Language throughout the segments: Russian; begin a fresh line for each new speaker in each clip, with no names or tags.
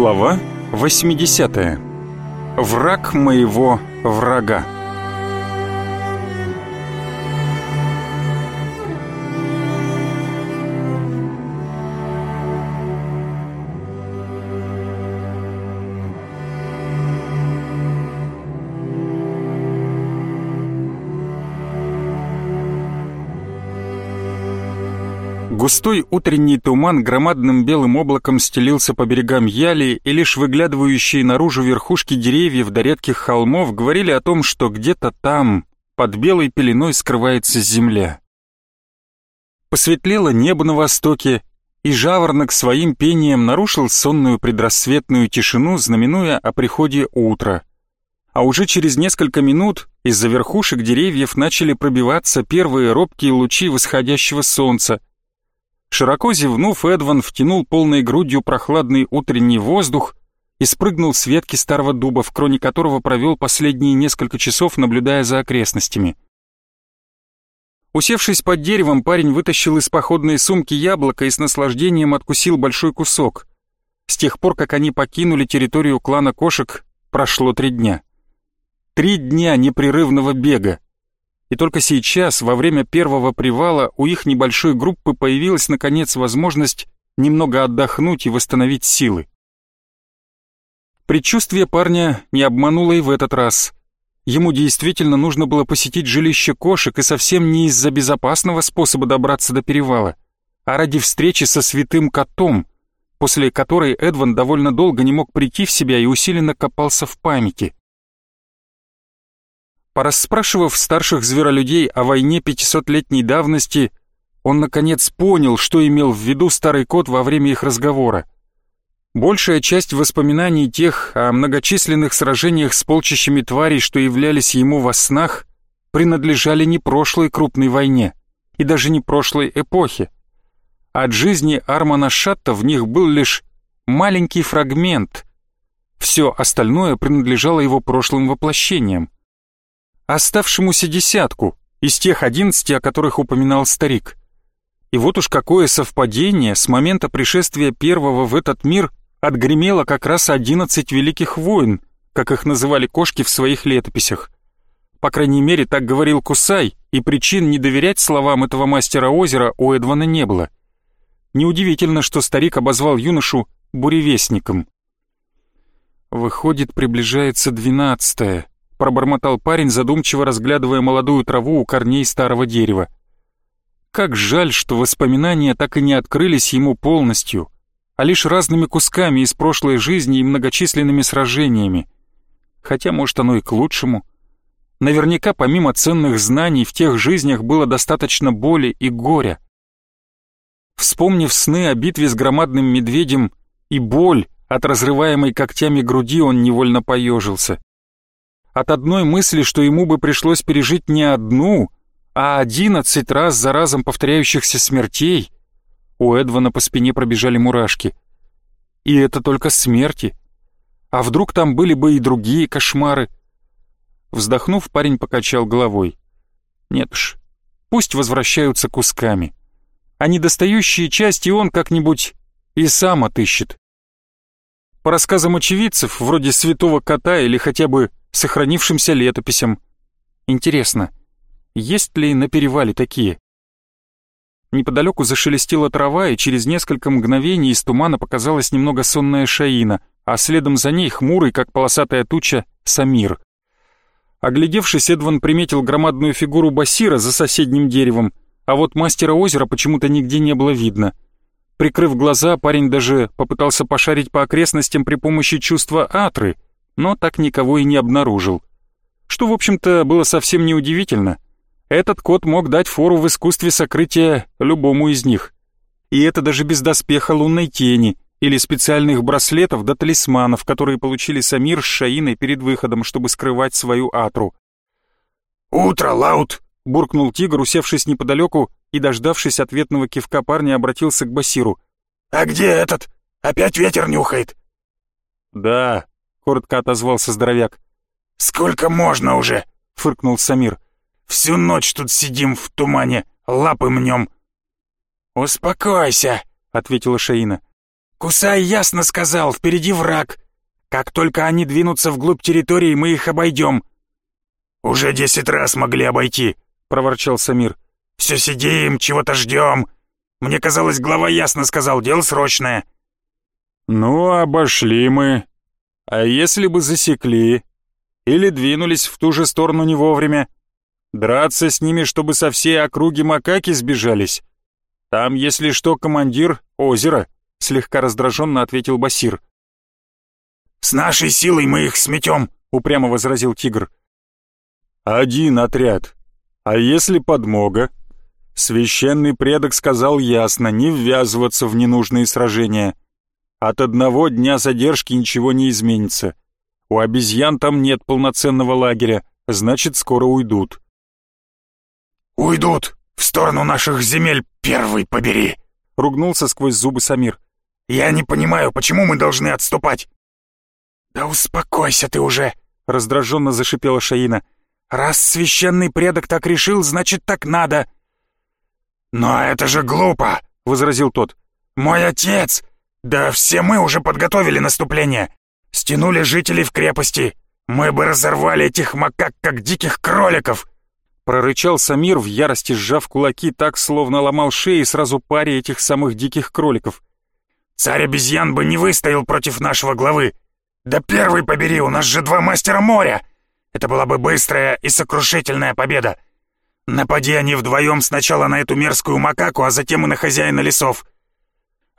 Глава 80. Враг моего врага. Густой утренний туман громадным белым облаком стелился по берегам Яли, и лишь выглядывающие наружу верхушки деревьев до редких холмов говорили о том, что где-то там, под белой пеленой, скрывается земля. Посветлело небо на востоке, и жаворонок своим пением нарушил сонную предрассветную тишину, знаменуя о приходе утра. А уже через несколько минут из-за верхушек деревьев начали пробиваться первые робкие лучи восходящего солнца, Широко зевнув, Эдван втянул полной грудью прохладный утренний воздух и спрыгнул с ветки старого дуба, в кроне которого провел последние несколько часов, наблюдая за окрестностями. Усевшись под деревом, парень вытащил из походной сумки яблоко и с наслаждением откусил большой кусок. С тех пор, как они покинули территорию клана кошек, прошло три дня. Три дня непрерывного бега. И только сейчас, во время первого привала, у их небольшой группы появилась наконец возможность немного отдохнуть и восстановить силы. Предчувствие парня не обмануло и в этот раз. Ему действительно нужно было посетить жилище кошек и совсем не из-за безопасного способа добраться до перевала, а ради встречи со святым котом, после которой Эдван довольно долго не мог прийти в себя и усиленно копался в памяти. Порасспрашивав старших зверолюдей о войне 500-летней давности, он наконец понял, что имел в виду старый кот во время их разговора. Большая часть воспоминаний тех о многочисленных сражениях с полчищами тварей, что являлись ему во снах, принадлежали не прошлой крупной войне и даже не прошлой эпохе. От жизни Армана Шатта в них был лишь маленький фрагмент. Все остальное принадлежало его прошлым воплощениям оставшемуся десятку из тех одиннадцати, о которых упоминал старик. И вот уж какое совпадение, с момента пришествия первого в этот мир отгремело как раз одиннадцать великих войн, как их называли кошки в своих летописях. По крайней мере, так говорил Кусай, и причин не доверять словам этого мастера озера у Эдвана не было. Неудивительно, что старик обозвал юношу буревестником. Выходит, приближается двенадцатое пробормотал парень, задумчиво разглядывая молодую траву у корней старого дерева. Как жаль, что воспоминания так и не открылись ему полностью, а лишь разными кусками из прошлой жизни и многочисленными сражениями. Хотя, может, оно и к лучшему. Наверняка, помимо ценных знаний, в тех жизнях было достаточно боли и горя. Вспомнив сны о битве с громадным медведем и боль от разрываемой когтями груди, он невольно поежился. От одной мысли, что ему бы пришлось пережить не одну, а одиннадцать раз за разом повторяющихся смертей, у Эдвана по спине пробежали мурашки. И это только смерти. А вдруг там были бы и другие кошмары? Вздохнув, парень покачал головой. Нет уж, пусть возвращаются кусками. А недостающие части он как-нибудь и сам отыщет. По рассказам очевидцев, вроде святого кота или хотя бы сохранившимся летописям. Интересно, есть ли на перевале такие? Неподалеку зашелестела трава, и через несколько мгновений из тумана показалась немного сонная Шаина, а следом за ней хмурый, как полосатая туча, Самир. Оглядевшись, Эдван приметил громадную фигуру Басира за соседним деревом, а вот мастера озера почему-то нигде не было видно. Прикрыв глаза, парень даже попытался пошарить по окрестностям при помощи чувства атры — но так никого и не обнаружил. Что, в общем-то, было совсем неудивительно. Этот кот мог дать фору в искусстве сокрытия любому из них. И это даже без доспеха лунной тени или специальных браслетов да талисманов, которые получили Самир с Шаиной перед выходом, чтобы скрывать свою атру.
«Утро, Лаут!»
— буркнул тигр, усевшись неподалеку и, дождавшись ответного кивка парня, обратился к Басиру.
«А где этот? Опять ветер нюхает?»
«Да, — коротко отозвался здоровяк.
«Сколько можно уже?» — фыркнул Самир. «Всю ночь тут сидим в тумане, лапы мнем». «Успокойся», — ответила Шаина. Кусай ясно сказал, впереди враг. Как только они двинутся вглубь территории, мы их обойдем». «Уже десять раз могли обойти», — проворчал Самир. «Все сидим, чего-то ждем. Мне казалось, глава ясно сказал, дело срочное».
«Ну, обошли мы. А если бы засекли? Или двинулись в ту же сторону не вовремя? Драться с ними, чтобы со всей округи макаки сбежались? Там, если что, командир — озеро», — слегка раздраженно ответил Басир.
«С нашей силой мы их сметем», — упрямо возразил тигр.
«Один отряд. А если подмога?» Священный предок сказал ясно не ввязываться в ненужные сражения. От одного дня задержки ничего не изменится. У обезьян там нет полноценного лагеря, значит, скоро уйдут.
«Уйдут! В сторону наших земель первый побери!» — ругнулся сквозь зубы Самир. «Я не понимаю, почему мы должны отступать?» «Да успокойся ты уже!» — раздраженно зашипела Шаина. «Раз священный предок так решил, значит, так надо!» «Но это же глупо!» — возразил тот. «Мой отец! Да все мы уже подготовили наступление! Стянули жителей в крепости! Мы бы разорвали этих макак, как диких кроликов!» Прорычал Самир в ярости, сжав кулаки так, словно ломал шеи сразу паре этих самых диких кроликов. «Царь обезьян бы не выстоял против нашего главы! Да первый побери, у нас же два мастера моря! Это была бы быстрая и сокрушительная победа! Напади они вдвоем сначала на эту мерзкую макаку, а затем и на хозяина лесов!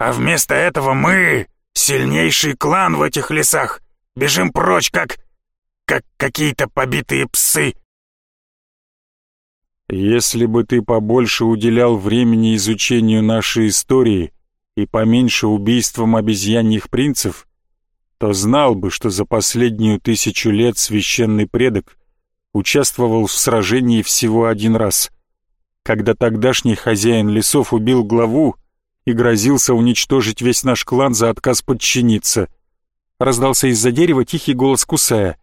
А вместо этого мы, сильнейший клан в этих лесах, бежим прочь, как... как какие-то побитые псы!»
«Если бы ты побольше уделял времени изучению нашей истории и поменьше убийствам обезьяньих принцев, то знал бы, что за последнюю тысячу лет священный предок участвовал в сражении всего один раз, когда тогдашний хозяин лесов убил главу и грозился уничтожить весь наш клан за отказ подчиниться. Раздался из-за дерева тихий голос Кусая.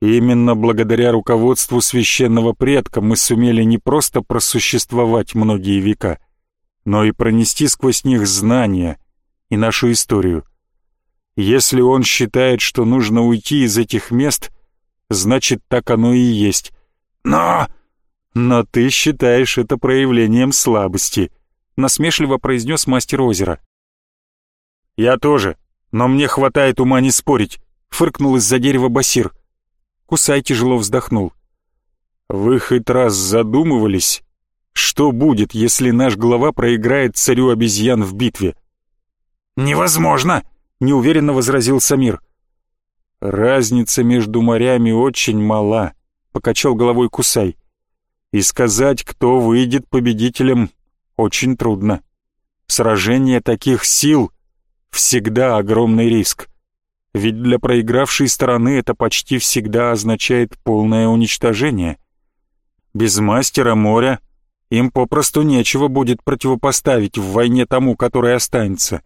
именно благодаря руководству священного предка мы сумели не просто просуществовать многие века, но и пронести сквозь них знания и нашу историю. Если он считает, что нужно уйти из этих мест, значит, так оно и есть. Но... Но ты считаешь это проявлением слабости, насмешливо произнес мастер озера. Я тоже, но мне хватает ума не спорить, фыркнул из-за дерева Басир. Кусай тяжело вздохнул. Вы хоть раз задумывались, что будет, если наш глава проиграет царю обезьян в битве?
Невозможно, неуверенно возразил Самир.
«Разница между морями очень мала», — покачал головой Кусай. «И сказать, кто выйдет победителем, очень трудно. Сражение таких сил — всегда огромный риск. Ведь для проигравшей стороны это почти всегда означает полное уничтожение. Без мастера моря им попросту нечего будет противопоставить в войне тому, который останется.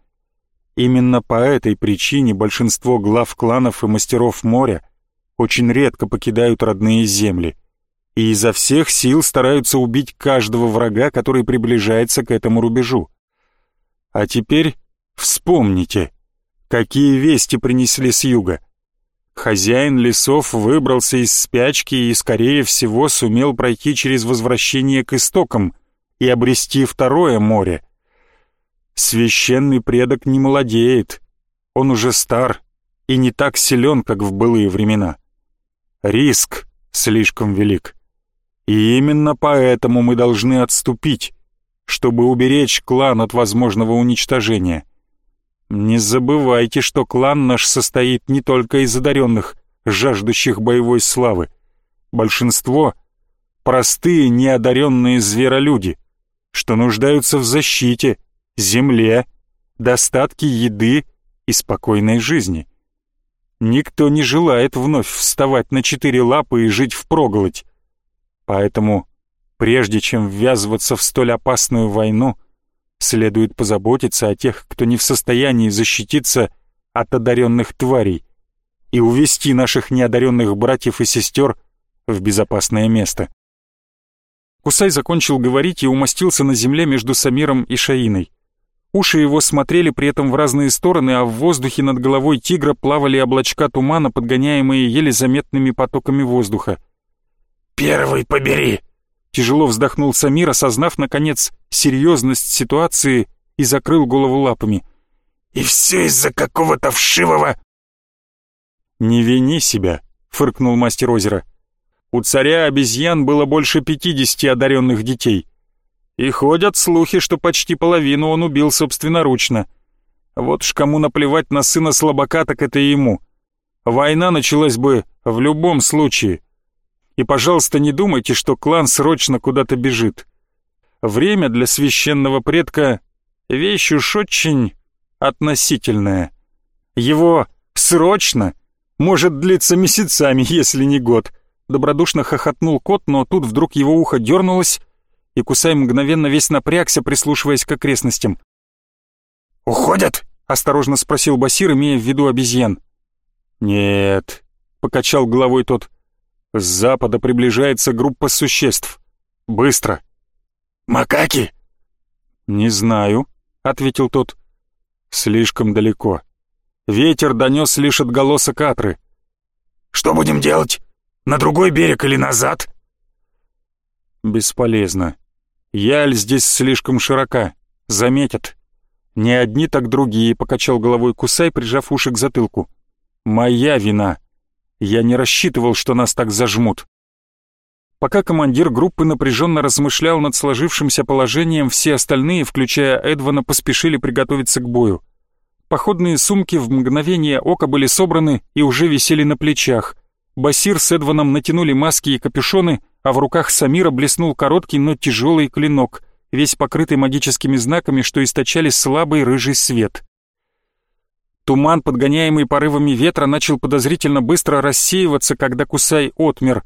Именно по этой причине большинство глав кланов и мастеров моря очень редко покидают родные земли и изо всех сил стараются убить каждого врага, который приближается к этому рубежу. А теперь вспомните, какие вести принесли с юга. Хозяин лесов выбрался из спячки и, скорее всего, сумел пройти через возвращение к истокам и обрести второе море — Священный предок не молодеет, он уже стар и не так силен, как в былые времена. Риск слишком велик. И именно поэтому мы должны отступить, чтобы уберечь клан от возможного уничтожения. Не забывайте, что клан наш состоит не только из одаренных, жаждущих боевой славы. Большинство — простые неодаренные зверолюди, что нуждаются в защите — земле, достатке еды и спокойной жизни. Никто не желает вновь вставать на четыре лапы и жить впроголодь. Поэтому, прежде чем ввязываться в столь опасную войну, следует позаботиться о тех, кто не в состоянии защититься от одаренных тварей и увести наших неодаренных братьев и сестер в безопасное место. Кусай закончил говорить и умостился на земле между Самиром и Шаиной. Уши его смотрели при этом в разные стороны, а в воздухе над головой тигра плавали облачка тумана, подгоняемые еле заметными потоками воздуха.
«Первый побери!»
Тяжело вздохнул Самир, осознав, наконец, серьезность ситуации и закрыл голову лапами.
«И все из-за какого-то вшивого...»
«Не вини себя», — фыркнул мастер озера. «У царя обезьян было больше пятидесяти одаренных детей. И ходят слухи, что почти половину он убил собственноручно. Вот ж кому наплевать на сына слабака, так это ему. Война началась бы в любом случае. И, пожалуйста, не думайте, что клан срочно куда-то бежит. Время для священного предка — вещь уж очень относительная. Его «срочно» может длиться месяцами, если не год. Добродушно хохотнул кот, но тут вдруг его ухо дернулось, и Кусай мгновенно весь напрягся, прислушиваясь к окрестностям.
«Уходят?» — осторожно спросил Басир, имея в виду обезьян.
«Нет», — покачал головой тот. «С запада приближается группа существ. Быстро».
«Макаки?»
«Не знаю», — ответил тот. «Слишком далеко. Ветер донес лишь отголосок Атры».
«Что будем делать? На другой берег или назад?»
«Бесполезно. Яль здесь слишком широка. Заметят. Не одни, так другие», — покачал головой Кусай, прижав уши к затылку. «Моя вина. Я не рассчитывал, что нас так зажмут». Пока командир группы напряженно размышлял над сложившимся положением, все остальные, включая Эдвана, поспешили приготовиться к бою. Походные сумки в мгновение ока были собраны и уже висели на плечах. Басир с Эдваном натянули маски и капюшоны, а в руках Самира блеснул короткий, но тяжелый клинок, весь покрытый магическими знаками, что источали слабый рыжий свет. Туман, подгоняемый порывами ветра, начал подозрительно быстро рассеиваться, когда Кусай отмер.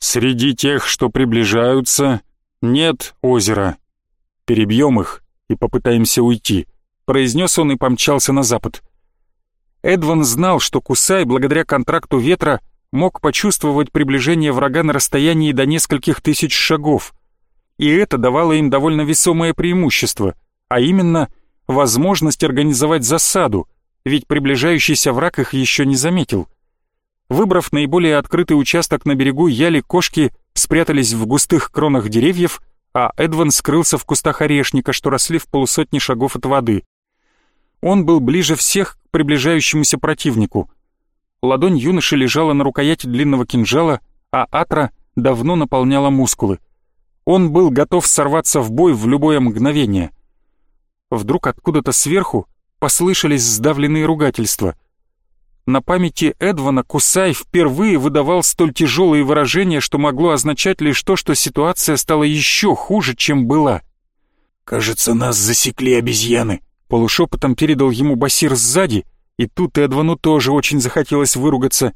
«Среди тех, что приближаются, нет озера. Перебьем их и попытаемся уйти», — произнес он и помчался на запад. Эдван знал, что Кусай, благодаря контракту ветра, мог почувствовать приближение врага на расстоянии до нескольких тысяч шагов. И это давало им довольно весомое преимущество, а именно возможность организовать засаду, ведь приближающийся враг их еще не заметил. Выбрав наиболее открытый участок на берегу, яли кошки спрятались в густых кронах деревьев, а Эдван скрылся в кустах орешника, что росли в полусотни шагов от воды. Он был ближе всех к приближающемуся противнику — Ладонь юноши лежала на рукояти длинного кинжала, а атра давно наполняла мускулы. Он был готов сорваться в бой в любое мгновение. Вдруг откуда-то сверху послышались сдавленные ругательства. На памяти Эдвана Кусай впервые выдавал столь тяжелые выражения, что могло означать лишь то, что ситуация стала еще хуже, чем была.
«Кажется, нас засекли обезьяны», —
полушепотом передал ему Басир сзади — и тут Эдвану тоже очень захотелось выругаться.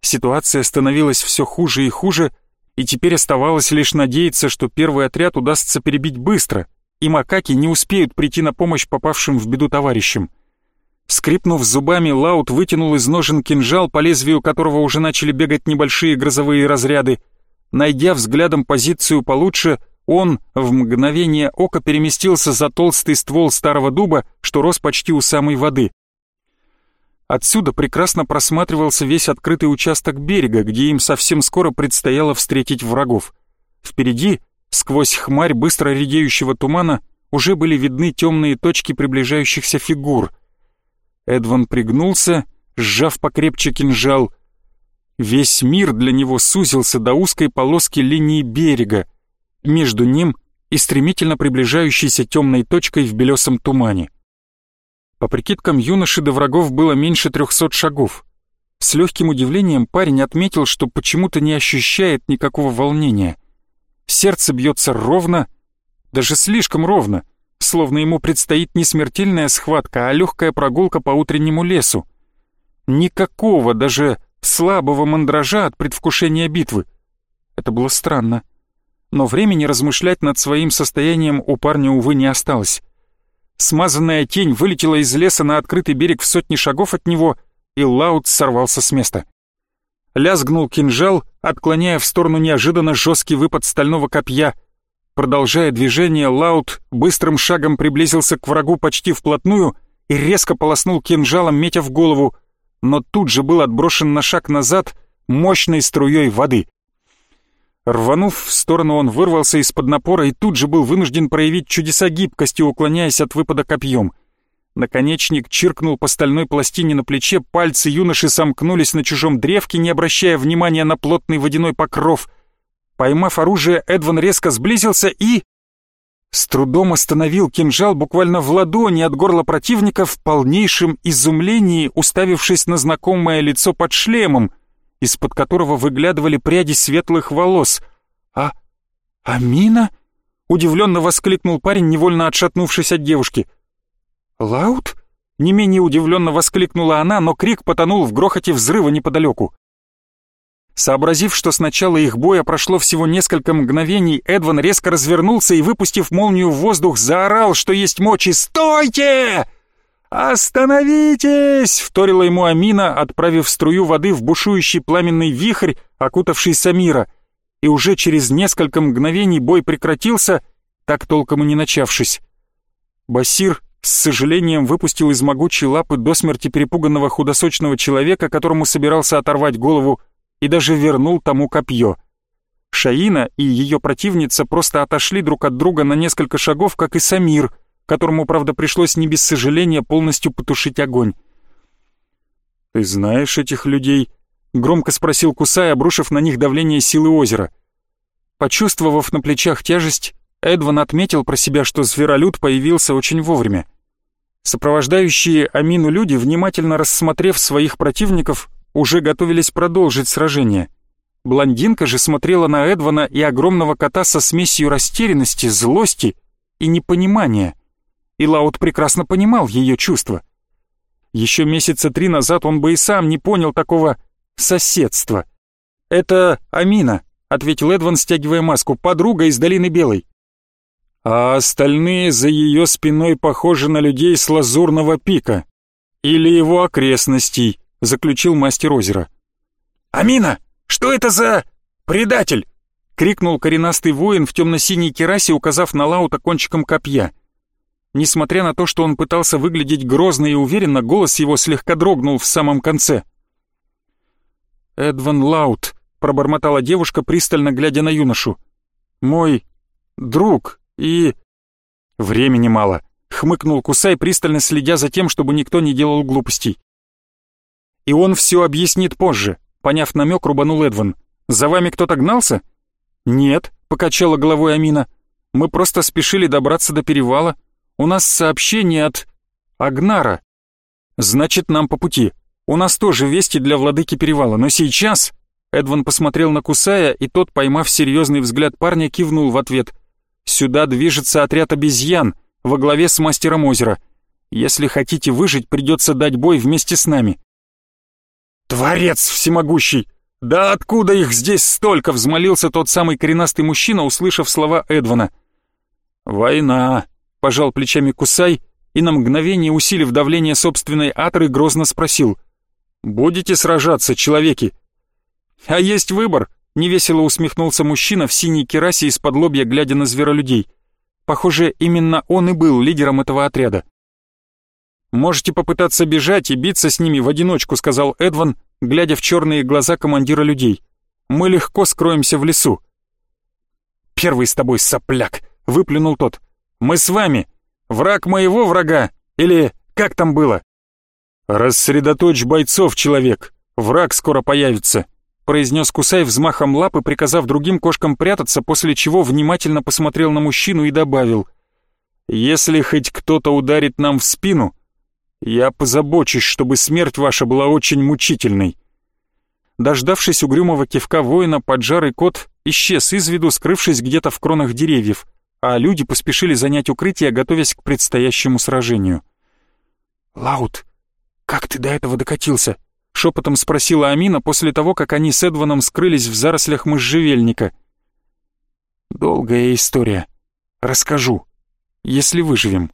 Ситуация становилась все хуже и хуже, и теперь оставалось лишь надеяться, что первый отряд удастся перебить быстро, и макаки не успеют прийти на помощь попавшим в беду товарищам. Скрипнув зубами, Лаут вытянул из ножен кинжал, по лезвию которого уже начали бегать небольшие грозовые разряды. Найдя взглядом позицию получше, он в мгновение ока переместился за толстый ствол старого дуба, что рос почти у самой воды. Отсюда прекрасно просматривался весь открытый участок берега, где им совсем скоро предстояло встретить врагов. Впереди, сквозь хмарь быстро редеющего тумана, уже были видны темные точки приближающихся фигур. Эдван пригнулся, сжав покрепче кинжал. Весь мир для него сузился до узкой полоски линии берега, между ним и стремительно приближающейся темной точкой в белесом тумане. По прикидкам юноши до врагов было меньше трехсот шагов. С легким удивлением парень отметил, что почему-то не ощущает никакого волнения. Сердце бьется ровно, даже слишком ровно, словно ему предстоит не смертельная схватка, а легкая прогулка по утреннему лесу. Никакого, даже слабого мандража от предвкушения битвы. Это было странно. Но времени размышлять над своим состоянием у парня, увы, не осталось. Смазанная тень вылетела из леса на открытый берег в сотне шагов от него, и Лаут сорвался с места. Лязгнул кинжал, отклоняя в сторону неожиданно жесткий выпад стального копья. Продолжая движение, Лаут быстрым шагом приблизился к врагу почти вплотную и резко полоснул кинжалом, метя в голову, но тут же был отброшен на шаг назад мощной струей воды. Рванув в сторону, он вырвался из-под напора и тут же был вынужден проявить чудеса гибкости, уклоняясь от выпада копьем. Наконечник чиркнул по стальной пластине на плече, пальцы юноши сомкнулись на чужом древке, не обращая внимания на плотный водяной покров — Поймав оружие, Эдван резко сблизился и... С трудом остановил кинжал буквально в ладони от горла противника в полнейшем изумлении, уставившись на знакомое лицо под шлемом, из-под которого выглядывали пряди светлых волос. «А... Амина?» — удивленно воскликнул парень, невольно отшатнувшись от девушки. «Лаут?» — не менее удивленно воскликнула она, но крик потонул в грохоте взрыва неподалеку. Сообразив, что с начала их боя прошло всего несколько мгновений, Эдван резко развернулся и, выпустив молнию в воздух, заорал, что есть мочи «Стойте!» «Остановитесь!» — вторила ему Амина, отправив струю воды в бушующий пламенный вихрь, окутавший Самира. И уже через несколько мгновений бой прекратился, так толком и не начавшись. Басир с сожалением выпустил из могучей лапы до смерти перепуганного худосочного человека, которому собирался оторвать голову, и даже вернул тому копье. Шаина и ее противница просто отошли друг от друга на несколько шагов, как и Самир, которому, правда, пришлось не без сожаления полностью потушить огонь. «Ты знаешь этих людей?» — громко спросил Кусай, обрушив на них давление силы озера. Почувствовав на плечах тяжесть, Эдван отметил про себя, что зверолюд появился очень вовремя. Сопровождающие Амину люди, внимательно рассмотрев своих противников, уже готовились продолжить сражение. Блондинка же смотрела на Эдвана и огромного кота со смесью растерянности, злости и непонимания. И Лаут прекрасно понимал ее чувства. Еще месяца три назад он бы и сам не понял такого соседства. «Это Амина», — ответил Эдван, стягивая маску, — «подруга из Долины Белой». А остальные за ее спиной похожи на людей с Лазурного пика или его окрестностей, — заключил мастер озера. «Амина, что это за... предатель?» — крикнул коренастый воин в темно-синей керасе, указав на Лаута кончиком копья. Несмотря на то, что он пытался выглядеть грозно и уверенно, голос его слегка дрогнул в самом конце. «Эдван Лаут», — пробормотала девушка, пристально глядя на юношу. «Мой друг и...» «Времени мало», — хмыкнул Кусай, пристально следя за тем, чтобы никто не делал глупостей. И он все объяснит позже. Поняв намек, рубанул Эдван. «За вами кто-то гнался?» «Нет», — покачала головой Амина. «Мы просто спешили добраться до перевала. У нас сообщение от... Агнара. Значит, нам по пути. У нас тоже вести для владыки перевала, но сейчас...» Эдван посмотрел на Кусая, и тот, поймав серьезный взгляд парня, кивнул в ответ. «Сюда движется отряд обезьян во главе с мастером озера. Если хотите выжить, придется дать бой вместе с нами. «Творец всемогущий! Да откуда их здесь столько?» — взмолился тот самый коренастый мужчина, услышав слова Эдвана. «Война!» — пожал плечами Кусай и на мгновение, усилив давление собственной атры, грозно спросил. «Будете сражаться, человеки?» «А есть выбор!» — невесело усмехнулся мужчина в синей керасе из-под лобья, глядя на зверолюдей. Похоже, именно он и был лидером этого отряда. «Можете попытаться бежать и биться с ними в одиночку», — сказал Эдван, глядя в черные глаза командира людей. «Мы легко скроемся в лесу». «Первый с тобой сопляк», — выплюнул тот. «Мы с вами. Враг моего врага. Или как там было?» «Рассредоточь бойцов, человек. Враг скоро появится», — произнес Кусай взмахом лапы, приказав другим кошкам прятаться, после чего внимательно посмотрел на мужчину и добавил. «Если хоть кто-то ударит нам в спину, я позабочусь, чтобы смерть ваша была очень мучительной». Дождавшись угрюмого кивка воина, поджарый кот исчез из виду, скрывшись где-то в кронах деревьев, а люди поспешили занять укрытие, готовясь к предстоящему сражению. «Лаут, как ты до этого докатился?» — шепотом спросила Амина после того, как они с Эдваном скрылись в зарослях можжевельника. «Долгая история. Расскажу, если выживем».